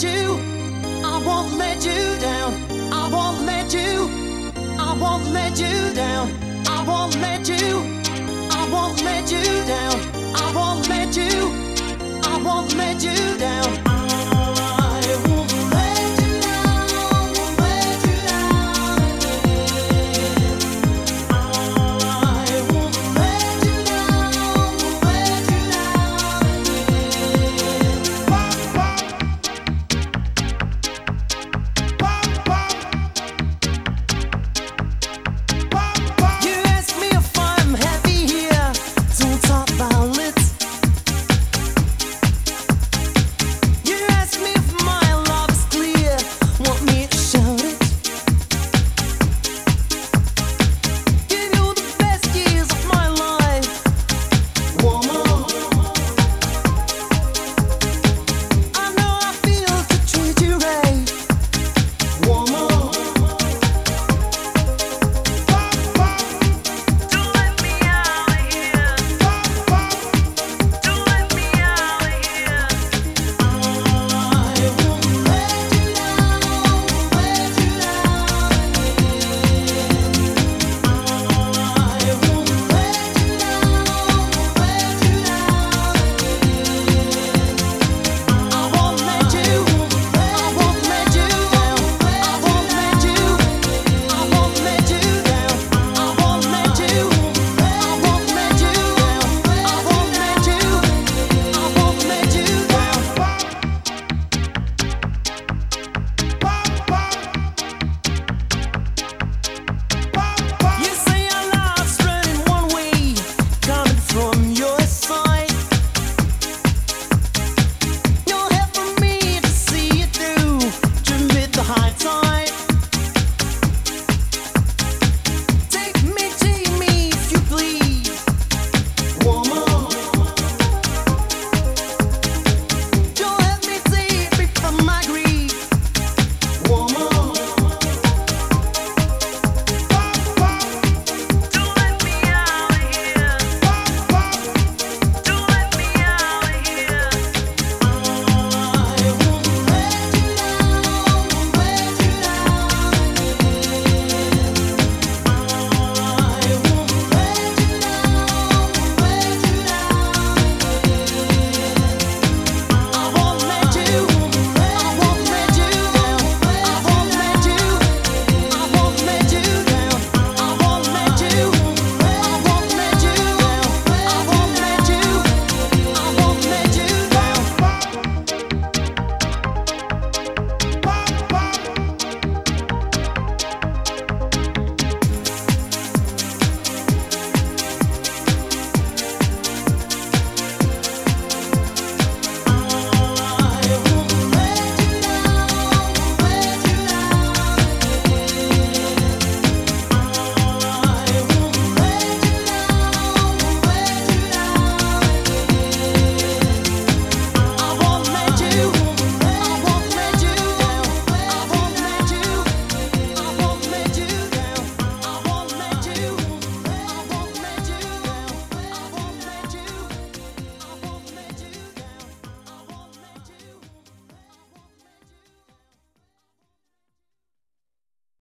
let you, I won't let you down. I won't let you, I won't let you